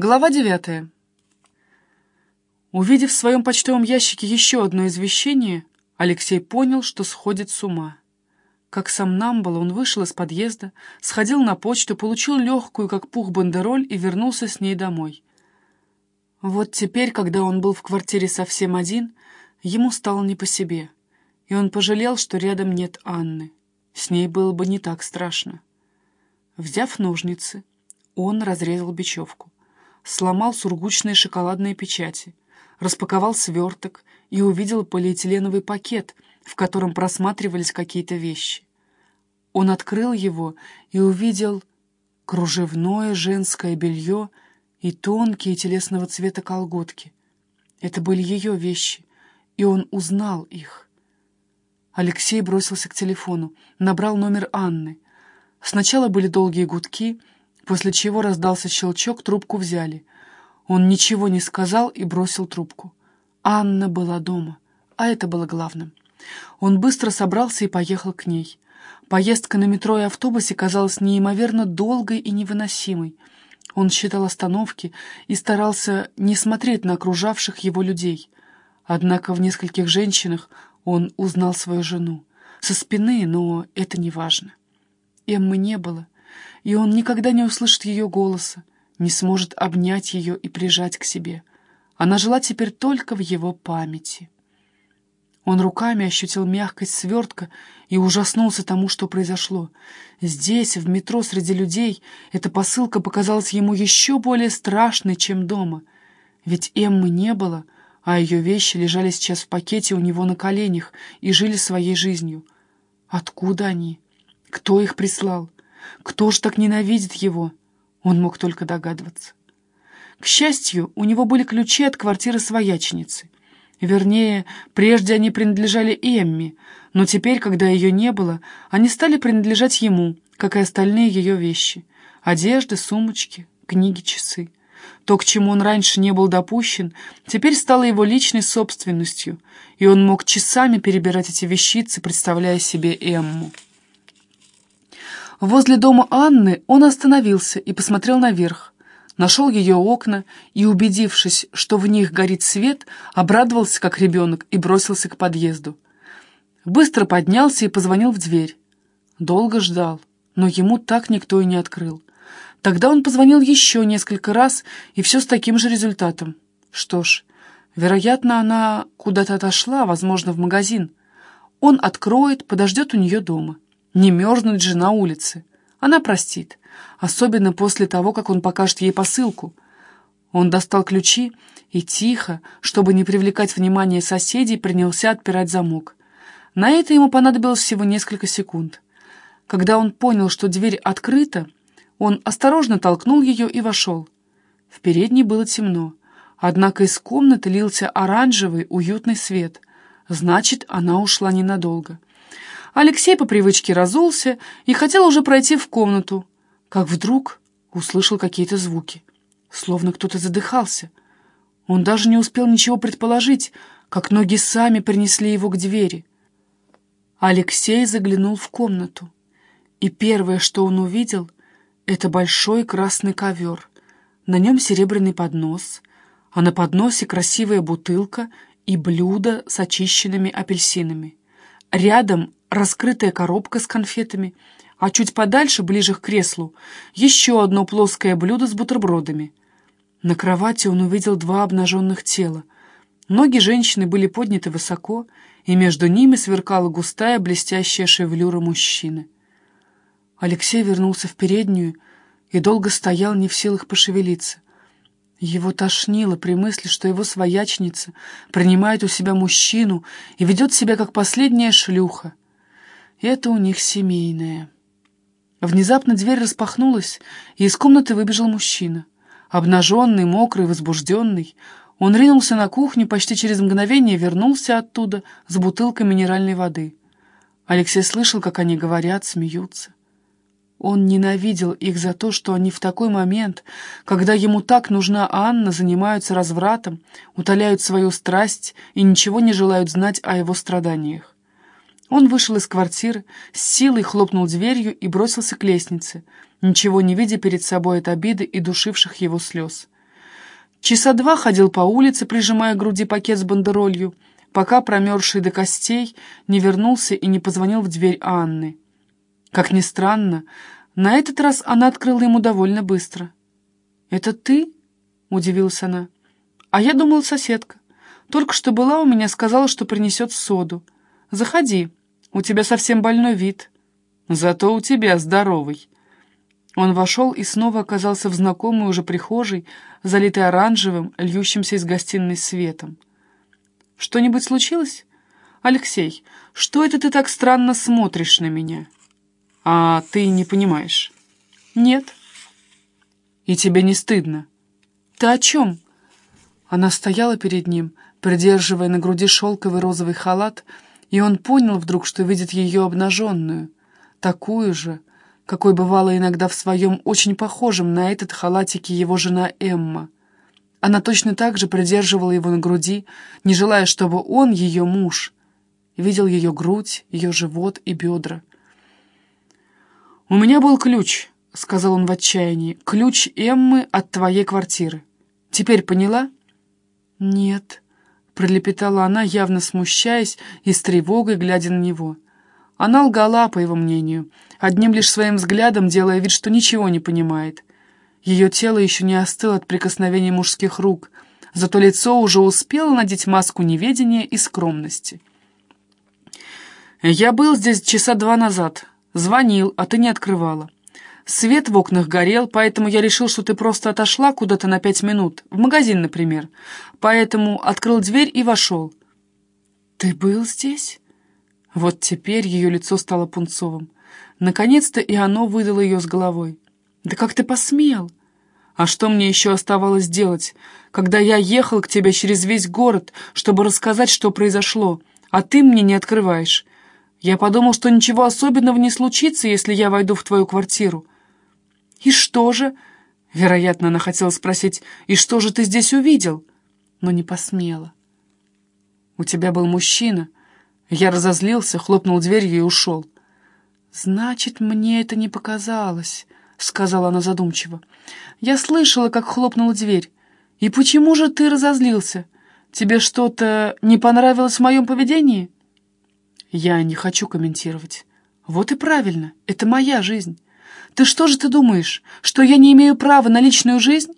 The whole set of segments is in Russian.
Глава девятая. Увидев в своем почтовом ящике еще одно извещение, Алексей понял, что сходит с ума. Как сам Намбал, он вышел из подъезда, сходил на почту, получил легкую, как пух, бандероль и вернулся с ней домой. Вот теперь, когда он был в квартире совсем один, ему стало не по себе, и он пожалел, что рядом нет Анны. С ней было бы не так страшно. Взяв ножницы, он разрезал бечевку сломал сургучные шоколадные печати, распаковал сверток и увидел полиэтиленовый пакет, в котором просматривались какие-то вещи. Он открыл его и увидел кружевное женское белье и тонкие телесного цвета колготки. Это были ее вещи, и он узнал их. Алексей бросился к телефону, набрал номер Анны. Сначала были долгие гудки — после чего раздался щелчок, трубку взяли. Он ничего не сказал и бросил трубку. Анна была дома, а это было главным. Он быстро собрался и поехал к ней. Поездка на метро и автобусе казалась неимоверно долгой и невыносимой. Он считал остановки и старался не смотреть на окружавших его людей. Однако в нескольких женщинах он узнал свою жену. Со спины, но это не важно. Эммы не было — и он никогда не услышит ее голоса, не сможет обнять ее и прижать к себе. Она жила теперь только в его памяти. Он руками ощутил мягкость свертка и ужаснулся тому, что произошло. Здесь, в метро, среди людей, эта посылка показалась ему еще более страшной, чем дома. Ведь Эммы не было, а ее вещи лежали сейчас в пакете у него на коленях и жили своей жизнью. Откуда они? Кто их прислал? Кто ж так ненавидит его? Он мог только догадываться. К счастью, у него были ключи от квартиры свояченицы. Вернее, прежде они принадлежали Эмми, но теперь, когда ее не было, они стали принадлежать ему, как и остальные ее вещи. Одежда, сумочки, книги, часы. То, к чему он раньше не был допущен, теперь стало его личной собственностью, и он мог часами перебирать эти вещицы, представляя себе Эмму. Возле дома Анны он остановился и посмотрел наверх. Нашел ее окна и, убедившись, что в них горит свет, обрадовался, как ребенок, и бросился к подъезду. Быстро поднялся и позвонил в дверь. Долго ждал, но ему так никто и не открыл. Тогда он позвонил еще несколько раз, и все с таким же результатом. Что ж, вероятно, она куда-то отошла, возможно, в магазин. Он откроет, подождет у нее дома. Не мерзнуть же на улице. Она простит, особенно после того, как он покажет ей посылку. Он достал ключи и тихо, чтобы не привлекать внимание соседей, принялся отпирать замок. На это ему понадобилось всего несколько секунд. Когда он понял, что дверь открыта, он осторожно толкнул ее и вошел. В передней было темно, однако из комнаты лился оранжевый уютный свет. Значит, она ушла ненадолго. Алексей по привычке разулся и хотел уже пройти в комнату, как вдруг услышал какие-то звуки, словно кто-то задыхался. Он даже не успел ничего предположить, как ноги сами принесли его к двери. Алексей заглянул в комнату, и первое, что он увидел, это большой красный ковер. На нем серебряный поднос, а на подносе красивая бутылка и блюдо с очищенными апельсинами. Рядом раскрытая коробка с конфетами, а чуть подальше, ближе к креслу, еще одно плоское блюдо с бутербродами. На кровати он увидел два обнаженных тела. Ноги женщины были подняты высоко, и между ними сверкала густая блестящая шевелюра мужчины. Алексей вернулся в переднюю и долго стоял не в силах пошевелиться. Его тошнило при мысли, что его своячница принимает у себя мужчину и ведет себя как последняя шлюха. Это у них семейное. Внезапно дверь распахнулась, и из комнаты выбежал мужчина. Обнаженный, мокрый, возбужденный. Он ринулся на кухню, почти через мгновение вернулся оттуда с бутылкой минеральной воды. Алексей слышал, как они говорят, смеются. Он ненавидел их за то, что они в такой момент, когда ему так нужна Анна, занимаются развратом, утоляют свою страсть и ничего не желают знать о его страданиях. Он вышел из квартиры, с силой хлопнул дверью и бросился к лестнице, ничего не видя перед собой от обиды и душивших его слез. Часа два ходил по улице, прижимая к груди пакет с бандеролью, пока промерзший до костей не вернулся и не позвонил в дверь Анны. Как ни странно, на этот раз она открыла ему довольно быстро. «Это ты?» — удивилась она. «А я думала, соседка. Только что была у меня, сказала, что принесет соду. Заходи, у тебя совсем больной вид. Зато у тебя здоровый». Он вошел и снова оказался в знакомой уже прихожей, залитой оранжевым, льющимся из гостиной светом. «Что-нибудь случилось? Алексей, что это ты так странно смотришь на меня?» «А ты не понимаешь?» «Нет». «И тебе не стыдно?» «Ты о чем?» Она стояла перед ним, придерживая на груди шелковый розовый халат, и он понял вдруг, что видит ее обнаженную, такую же, какой бывала иногда в своем очень похожем на этот халатике его жена Эмма. Она точно так же придерживала его на груди, не желая, чтобы он, ее муж, видел ее грудь, ее живот и бедра. «У меня был ключ», — сказал он в отчаянии, — «ключ Эммы от твоей квартиры. Теперь поняла?» «Нет», — пролепетала она, явно смущаясь и с тревогой глядя на него. Она лгала, по его мнению, одним лишь своим взглядом делая вид, что ничего не понимает. Ее тело еще не остыло от прикосновений мужских рук, зато лицо уже успело надеть маску неведения и скромности. «Я был здесь часа два назад. Звонил, а ты не открывала. Свет в окнах горел, поэтому я решил, что ты просто отошла куда-то на пять минут, в магазин, например. Поэтому открыл дверь и вошел». «Ты был здесь?» Вот теперь ее лицо стало пунцовым. Наконец-то и оно выдало ее с головой. «Да как ты посмел?» «А что мне еще оставалось делать, когда я ехал к тебе через весь город, чтобы рассказать, что произошло, а ты мне не открываешь? Я подумал, что ничего особенного не случится, если я войду в твою квартиру». «И что же?» Вероятно, она хотела спросить, «И что же ты здесь увидел?» Но не посмела. «У тебя был мужчина», я разозлился, хлопнул дверью и ушел. «Значит, мне это не показалось», — сказала она задумчиво. «Я слышала, как хлопнула дверь. И почему же ты разозлился? Тебе что-то не понравилось в моем поведении?» «Я не хочу комментировать». «Вот и правильно, это моя жизнь. Ты что же ты думаешь, что я не имею права на личную жизнь?»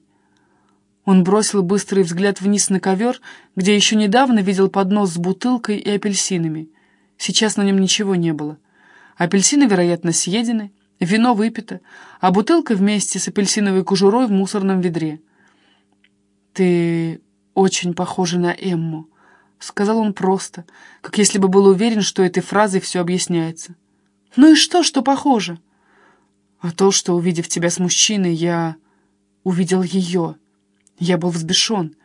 Он бросил быстрый взгляд вниз на ковер, где еще недавно видел поднос с бутылкой и апельсинами. Сейчас на нем ничего не было. Апельсины, вероятно, съедены, вино выпито, а бутылка вместе с апельсиновой кожурой в мусорном ведре. «Ты очень похожа на Эмму», — сказал он просто, как если бы был уверен, что этой фразой все объясняется. «Ну и что, что похоже?» «А то, что, увидев тебя с мужчиной, я увидел ее». Я был взбешен.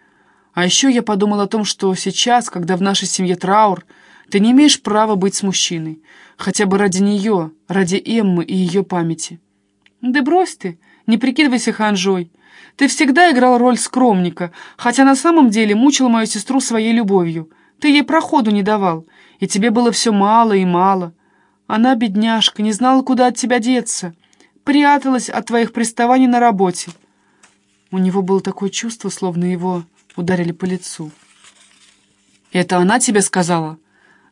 А еще я подумал о том, что сейчас, когда в нашей семье траур, ты не имеешь права быть с мужчиной. Хотя бы ради нее, ради Эммы и ее памяти. Да брось ты, не прикидывайся ханжой. Ты всегда играл роль скромника, хотя на самом деле мучил мою сестру своей любовью. Ты ей проходу не давал, и тебе было все мало и мало. Она, бедняжка, не знала, куда от тебя деться. Пряталась от твоих приставаний на работе. У него было такое чувство, словно его ударили по лицу. «Это она тебе сказала?»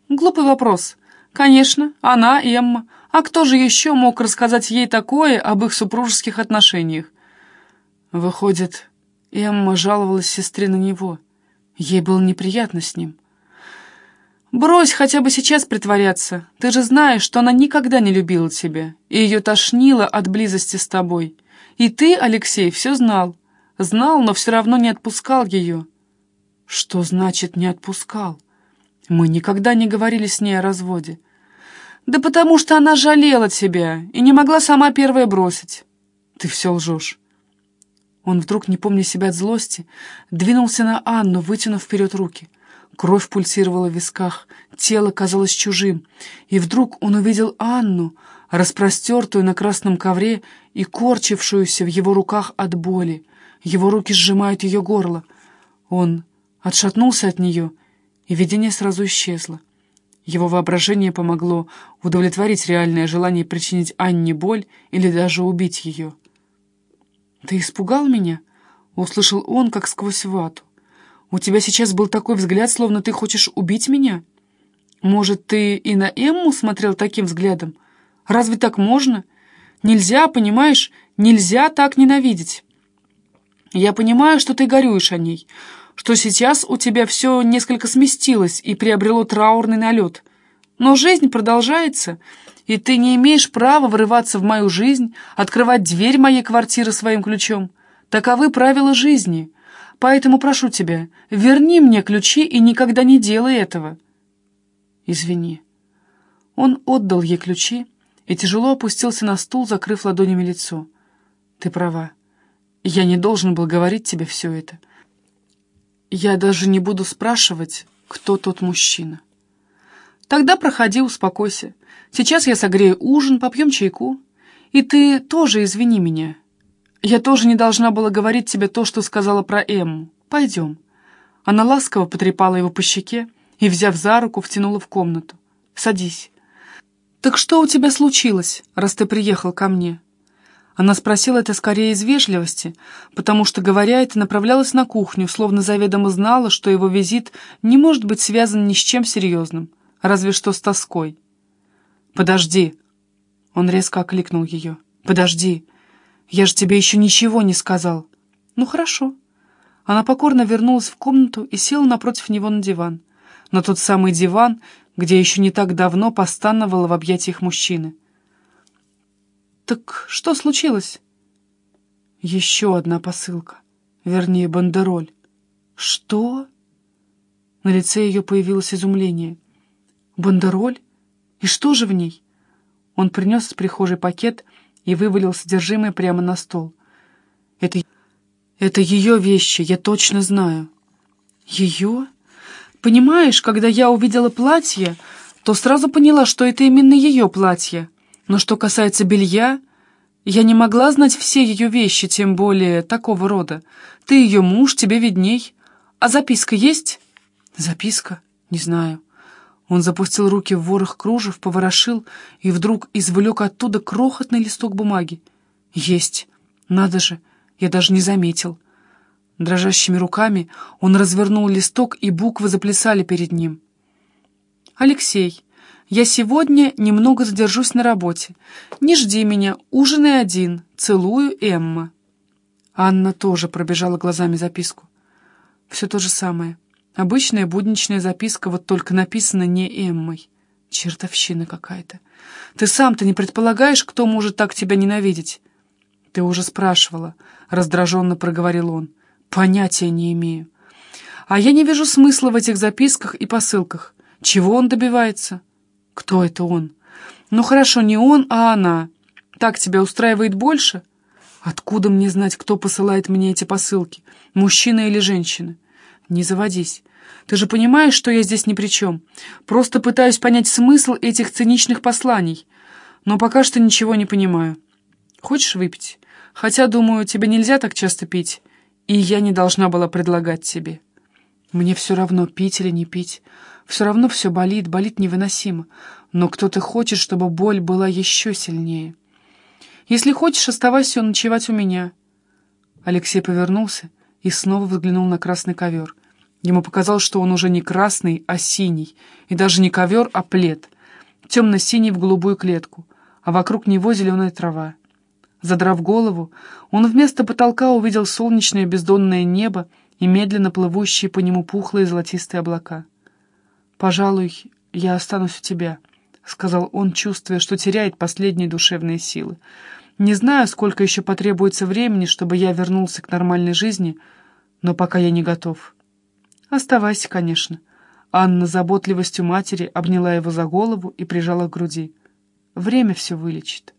«Глупый вопрос. Конечно, она, Эмма. А кто же еще мог рассказать ей такое об их супружеских отношениях?» Выходит, Эмма жаловалась сестре на него. Ей было неприятно с ним. «Брось хотя бы сейчас притворяться. Ты же знаешь, что она никогда не любила тебя, и ее тошнило от близости с тобой. И ты, Алексей, все знал. Знал, но все равно не отпускал ее. Что значит «не отпускал»? Мы никогда не говорили с ней о разводе. Да потому что она жалела тебя и не могла сама первая бросить. Ты все лжешь. Он вдруг, не помня себя от злости, двинулся на Анну, вытянув вперед руки. Кровь пульсировала в висках, тело казалось чужим, и вдруг он увидел Анну, распростертую на красном ковре и корчившуюся в его руках от боли. Его руки сжимают ее горло. Он отшатнулся от нее, и видение сразу исчезло. Его воображение помогло удовлетворить реальное желание причинить Анне боль или даже убить ее. «Ты испугал меня?» — услышал он, как сквозь вату. «У тебя сейчас был такой взгляд, словно ты хочешь убить меня? Может, ты и на Эмму смотрел таким взглядом? Разве так можно? Нельзя, понимаешь, нельзя так ненавидеть. Я понимаю, что ты горюешь о ней, что сейчас у тебя все несколько сместилось и приобрело траурный налет. Но жизнь продолжается, и ты не имеешь права врываться в мою жизнь, открывать дверь моей квартиры своим ключом. Таковы правила жизни. Поэтому прошу тебя, верни мне ключи и никогда не делай этого. Извини. Он отдал ей ключи и тяжело опустился на стул, закрыв ладонями лицо. Ты права. Я не должен был говорить тебе все это. Я даже не буду спрашивать, кто тот мужчина. Тогда проходи, успокойся. Сейчас я согрею ужин, попьем чайку. И ты тоже извини меня. Я тоже не должна была говорить тебе то, что сказала про Эмму. Пойдем. Она ласково потрепала его по щеке и, взяв за руку, втянула в комнату. Садись. Так что у тебя случилось, раз ты приехал ко мне? Она спросила это скорее из вежливости, потому что, говоря это, направлялась на кухню, словно заведомо знала, что его визит не может быть связан ни с чем серьезным, разве что с тоской. «Подожди!» Он резко окликнул ее. «Подожди! Я же тебе еще ничего не сказал!» «Ну, хорошо». Она покорно вернулась в комнату и села напротив него на диван. На тот самый диван, где еще не так давно постановала в объятиях мужчины. «Так что случилось?» «Еще одна посылка. Вернее, бандероль». «Что?» На лице ее появилось изумление. «Бандероль? И что же в ней?» Он принес с прихожей пакет и вывалил содержимое прямо на стол. «Это, это ее вещи, я точно знаю». «Ее? Понимаешь, когда я увидела платье, то сразу поняла, что это именно ее платье. Но что касается белья, я не могла знать все ее вещи, тем более такого рода. Ты ее муж, тебе видней. А записка есть? Записка? Не знаю. Он запустил руки в ворох кружев, поворошил и вдруг извлек оттуда крохотный листок бумаги. Есть. Надо же, я даже не заметил. Дрожащими руками он развернул листок, и буквы заплясали перед ним. «Алексей, я сегодня немного задержусь на работе. Не жди меня, ужинай один. Целую, Эмма». Анна тоже пробежала глазами записку. Все то же самое. Обычная будничная записка, вот только написана не Эммой. Чертовщина какая-то. Ты сам-то не предполагаешь, кто может так тебя ненавидеть? Ты уже спрашивала, раздраженно проговорил он. Понятия не имею. А я не вижу смысла в этих записках и посылках. Чего он добивается? Кто это он? Ну хорошо, не он, а она. Так тебя устраивает больше? Откуда мне знать, кто посылает мне эти посылки? Мужчина или женщина? Не заводись. Ты же понимаешь, что я здесь ни при чем. Просто пытаюсь понять смысл этих циничных посланий. Но пока что ничего не понимаю. Хочешь выпить? Хотя, думаю, тебе нельзя так часто пить. И я не должна была предлагать тебе. Мне все равно, пить или не пить. Все равно все болит, болит невыносимо. Но кто-то хочет, чтобы боль была еще сильнее. Если хочешь, оставайся ночевать у меня. Алексей повернулся и снова взглянул на красный ковер. Ему показалось, что он уже не красный, а синий. И даже не ковер, а плед. Темно-синий в голубую клетку, а вокруг него зеленая трава. Задрав голову, он вместо потолка увидел солнечное бездонное небо и медленно плывущие по нему пухлые золотистые облака. «Пожалуй, я останусь у тебя», — сказал он, чувствуя, что теряет последние душевные силы. «Не знаю, сколько еще потребуется времени, чтобы я вернулся к нормальной жизни, но пока я не готов». «Оставайся, конечно». Анна заботливостью матери обняла его за голову и прижала к груди. «Время все вылечит».